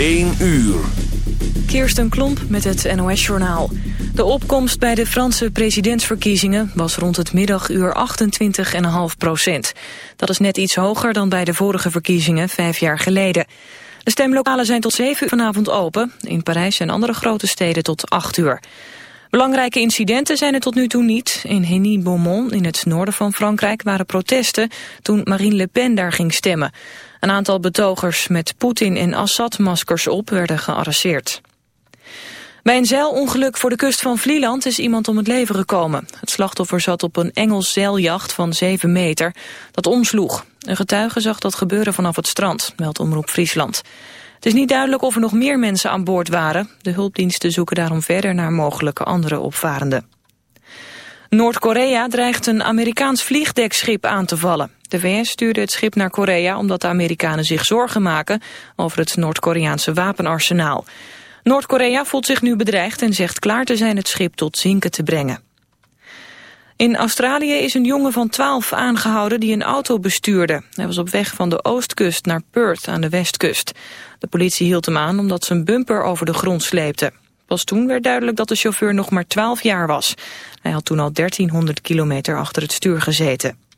1 uur. Kirsten Klomp met het NOS-journaal. De opkomst bij de Franse presidentsverkiezingen was rond het middaguur 28,5 procent. Dat is net iets hoger dan bij de vorige verkiezingen vijf jaar geleden. De stemlokalen zijn tot 7 uur vanavond open. In Parijs en andere grote steden tot 8 uur. Belangrijke incidenten zijn er tot nu toe niet. In Henny-Beaumont, in het noorden van Frankrijk, waren protesten toen Marine Le Pen daar ging stemmen. Een aantal betogers met Poetin en Assad-maskers op werden gearresteerd. Bij een zeilongeluk voor de kust van Vlieland is iemand om het leven gekomen. Het slachtoffer zat op een Engels zeiljacht van 7 meter dat omsloeg. Een getuige zag dat gebeuren vanaf het strand, meldt Omroep Friesland. Het is niet duidelijk of er nog meer mensen aan boord waren. De hulpdiensten zoeken daarom verder naar mogelijke andere opvarenden. Noord-Korea dreigt een Amerikaans vliegdekschip aan te vallen. De VS stuurde het schip naar Korea omdat de Amerikanen zich zorgen maken over het Noord-Koreaanse wapenarsenaal. Noord-Korea voelt zich nu bedreigd en zegt klaar te zijn het schip tot zinken te brengen. In Australië is een jongen van 12 aangehouden die een auto bestuurde. Hij was op weg van de oostkust naar Perth aan de westkust. De politie hield hem aan omdat zijn bumper over de grond sleepte. Pas toen werd duidelijk dat de chauffeur nog maar 12 jaar was. Hij had toen al 1300 kilometer achter het stuur gezeten.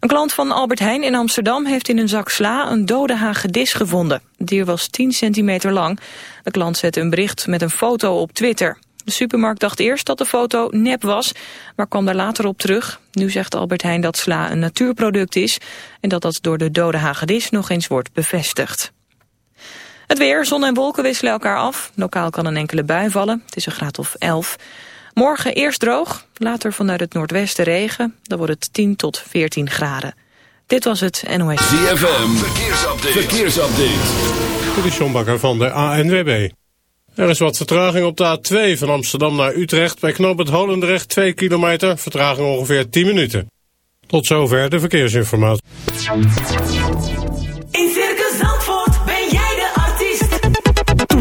Een klant van Albert Heijn in Amsterdam heeft in een zak sla een dode hagedis gevonden. Het dier was 10 centimeter lang. De klant zette een bericht met een foto op Twitter. De supermarkt dacht eerst dat de foto nep was, maar kwam daar later op terug. Nu zegt Albert Heijn dat sla een natuurproduct is... en dat dat door de dode hagedis nog eens wordt bevestigd. Het weer, zon en wolken wisselen elkaar af. Lokaal kan een enkele bui vallen. Het is een graad of 11. Morgen eerst droog, later vanuit het noordwesten regen. Dan wordt het 10 tot 14 graden. Dit was het NOS. ZFM, verkeersupdate. verkeersupdate. Dit is John Bakker van de ANWB. Er is wat vertraging op de A2 van Amsterdam naar Utrecht. Bij knooppunt Holendrecht 2 kilometer, vertraging ongeveer 10 minuten. Tot zover de verkeersinformatie.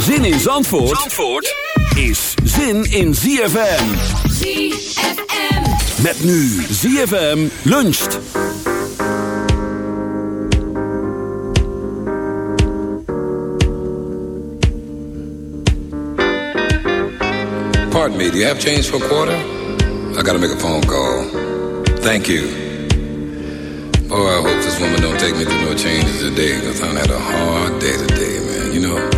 Zin in Zandvoort, Zandvoort is zin in ZFM. ZFM. Met nu ZFM luncht. Pardon me, do you have change for a quarter? I gotta make a phone call. Thank you. Oh, I hope this woman don't take me through no changes today, because I had a hard day today, man. You know, let me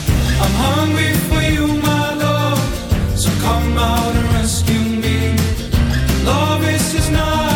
I'm hungry for you, my love. So come out and rescue me. Love is just not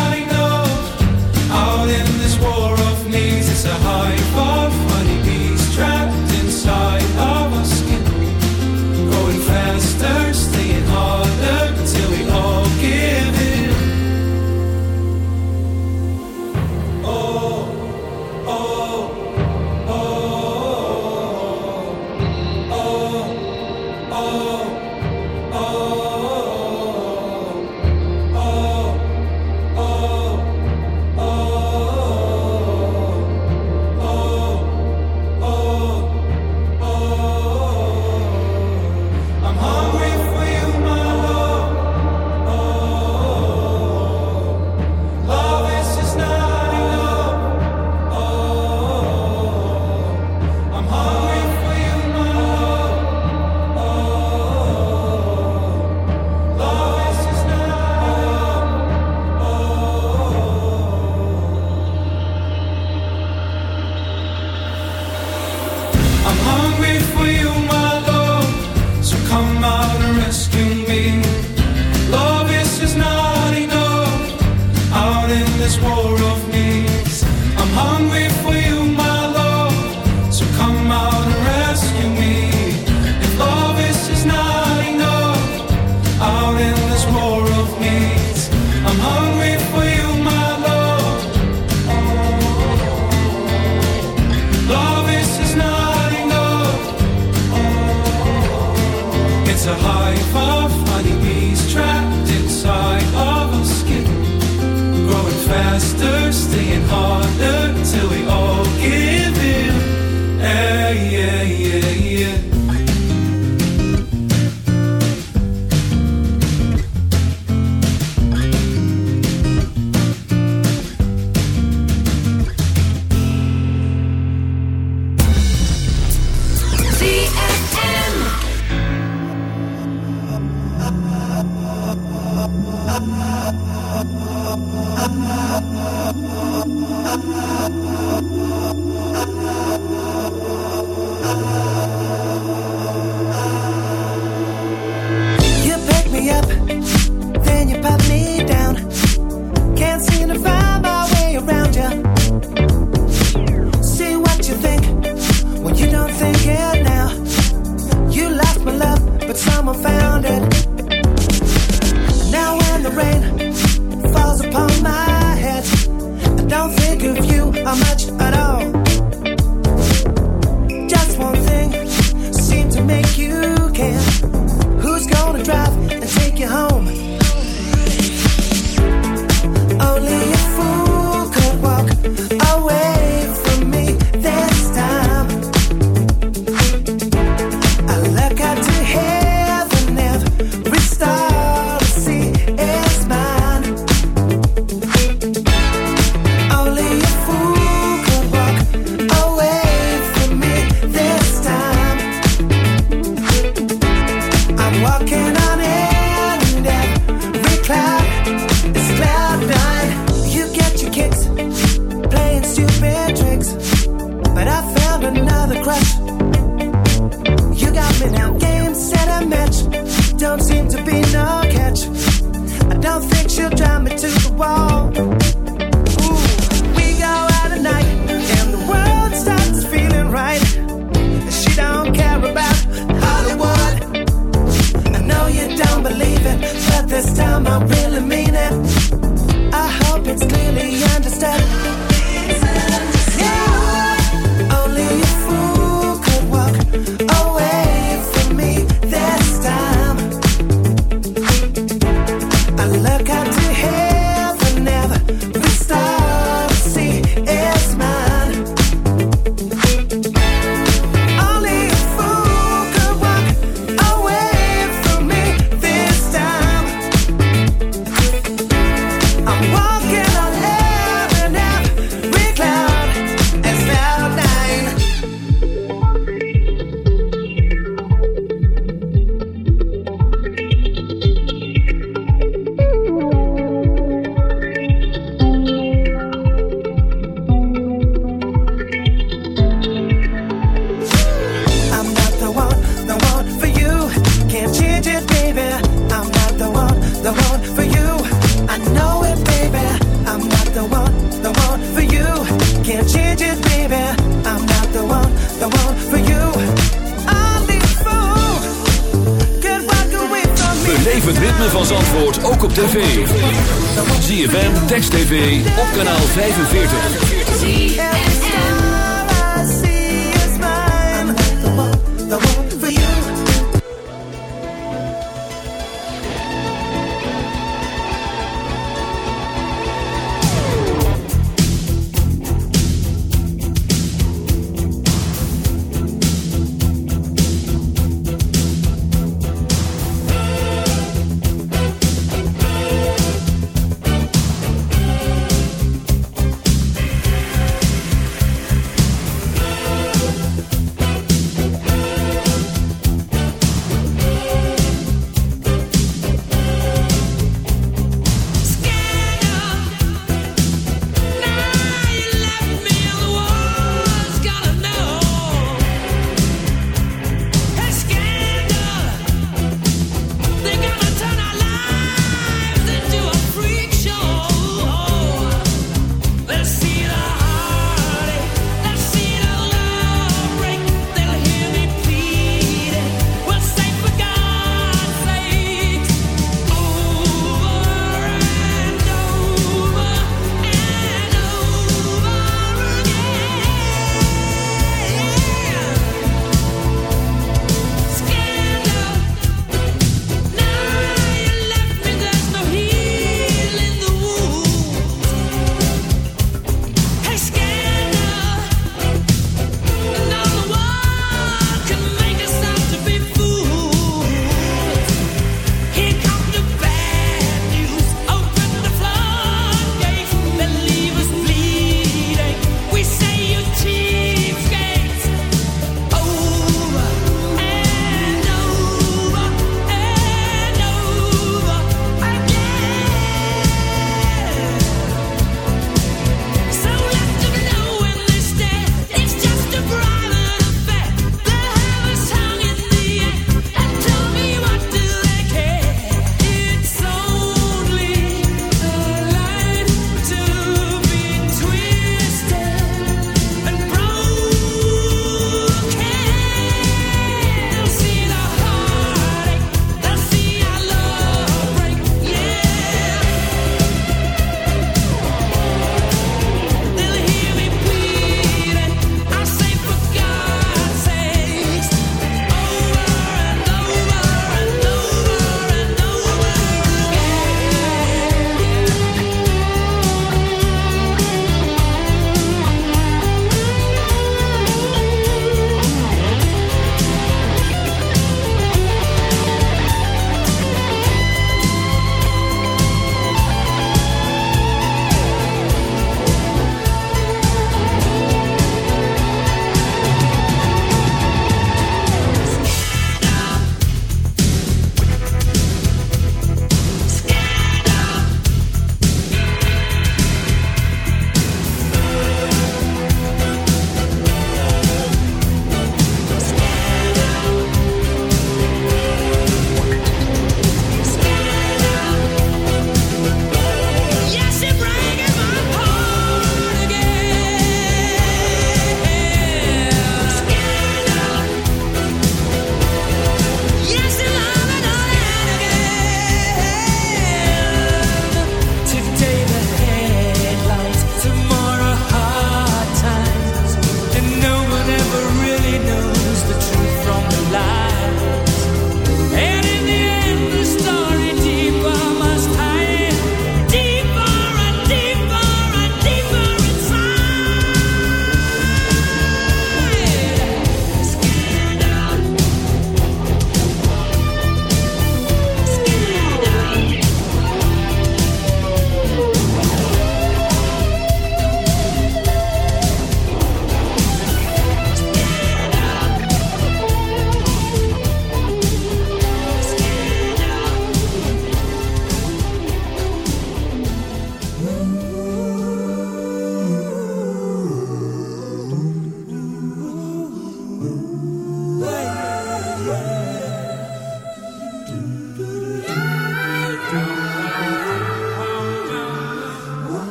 kanaal 45.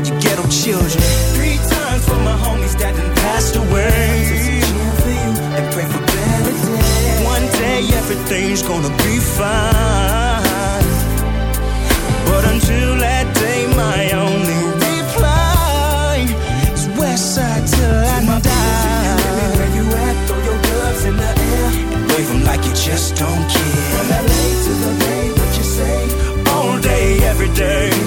all you ghetto children. Three times for my homies that done passed away. For you and pray for better days. One day everything's gonna be fine. But until that day, my only reply is west side till I my die. Baby, where you at? Throw your gloves in the air. And wave them like you just don't care. From LA to the Bay, what you say? All day, every day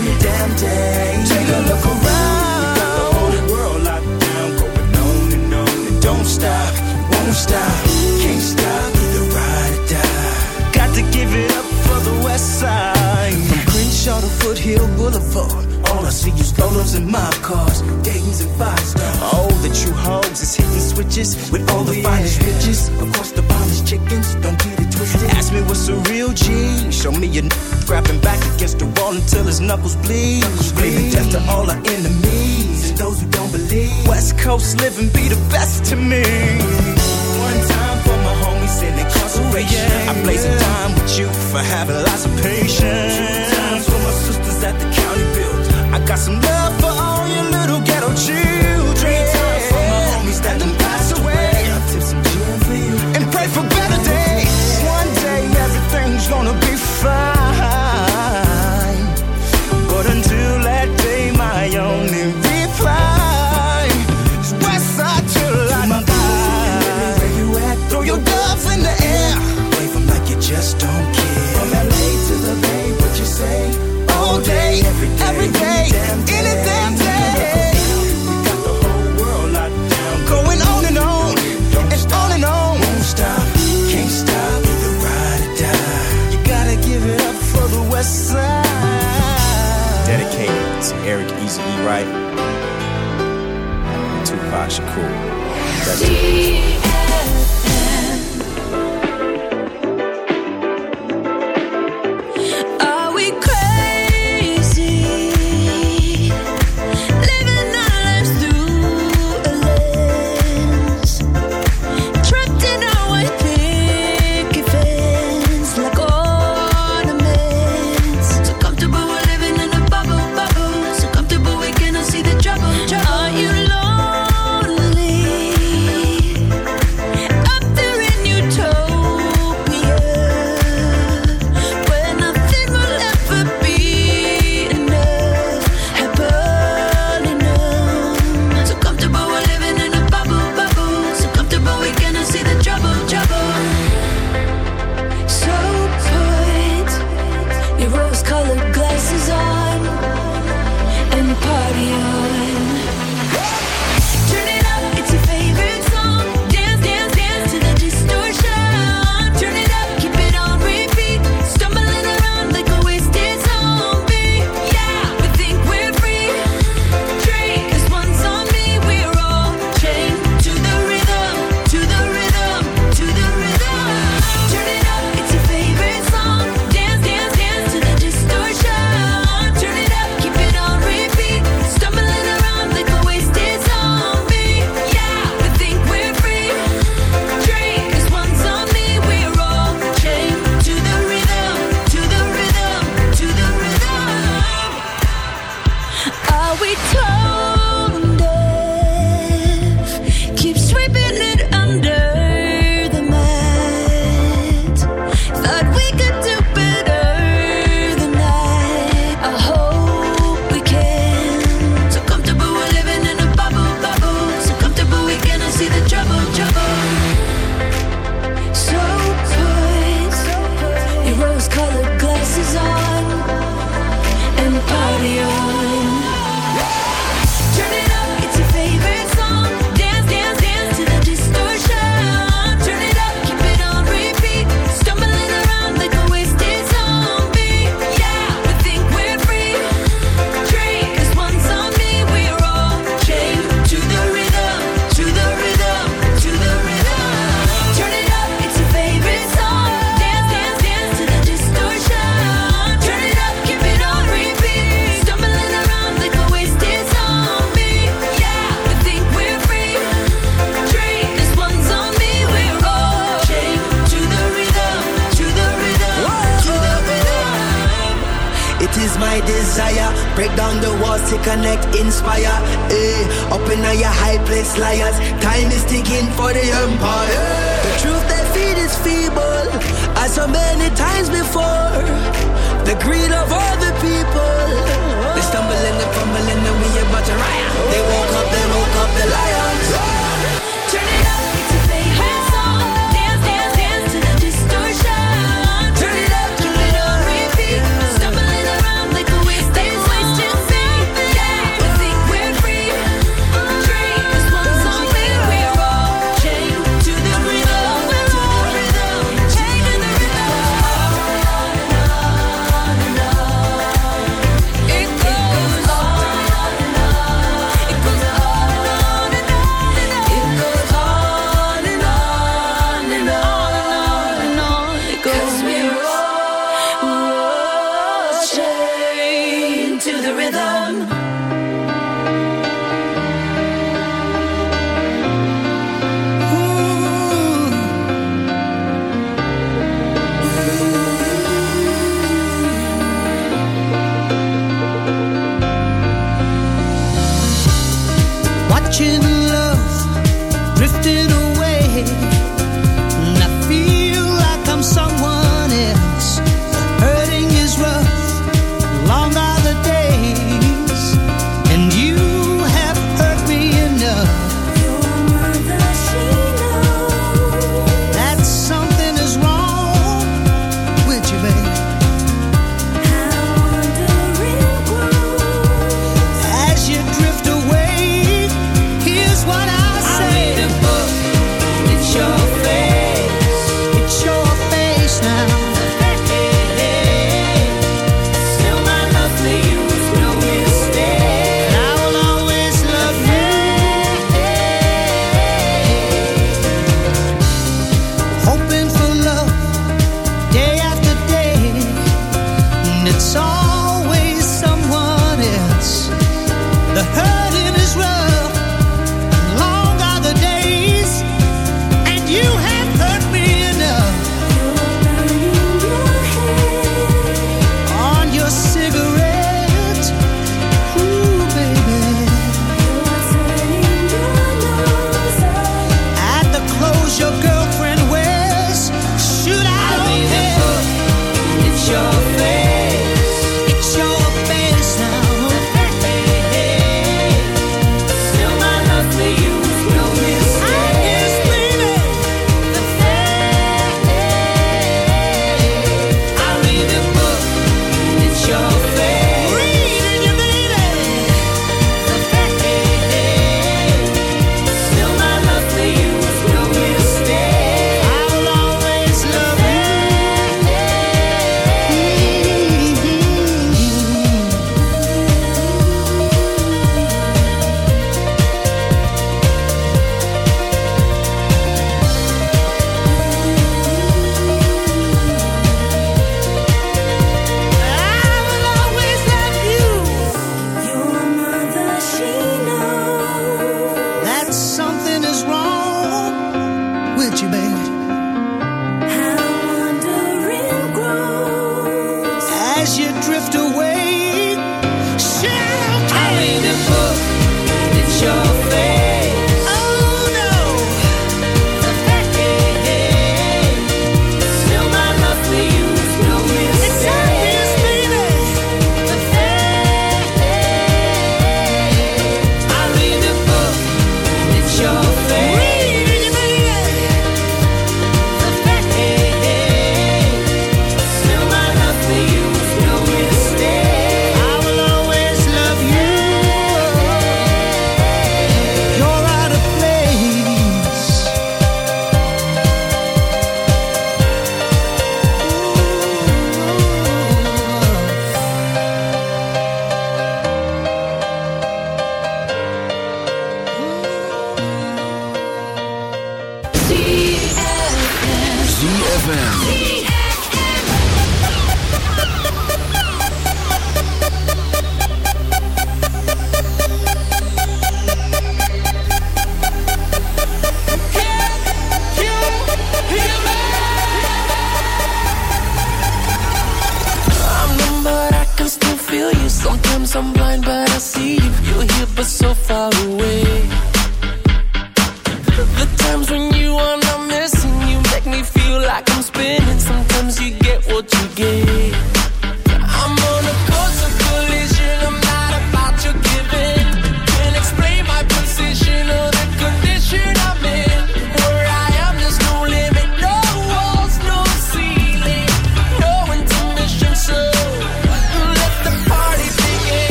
Boulevard. All I see is dollars and mob cars, Dayton's and five stars. All oh, the true hoes is hitting switches with all the oh, yeah. finest bitches Across the polished chickens, don't get it twisted. Ask me what's a real G. Show me your n- grabbing back against the wall until his knuckles bleed. Knuckles Screaming death to all our enemies and those who don't believe. West Coast living be the best to me. One time for my homies in incarceration. Yeah, yeah. I blaze a dime with you for having lots of patience. Two times for my that the county built. I got some love for all your little ghetto children. Three times for my homies that done And Tupac Shakur. Rest in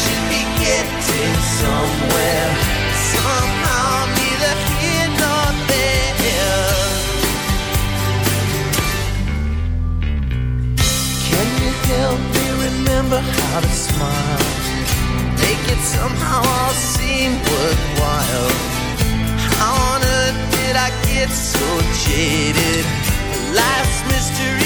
should be getting somewhere. Somehow, neither here nor there. Can you help me remember how to smile? Make it somehow all seem worthwhile. How on earth did I get so jaded? Life's mystery.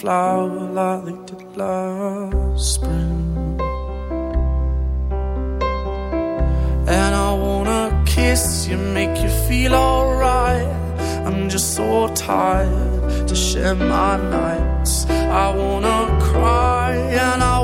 flower like they did last spring. And I wanna kiss you, make you feel alright. I'm just so tired to share my nights. I wanna cry and I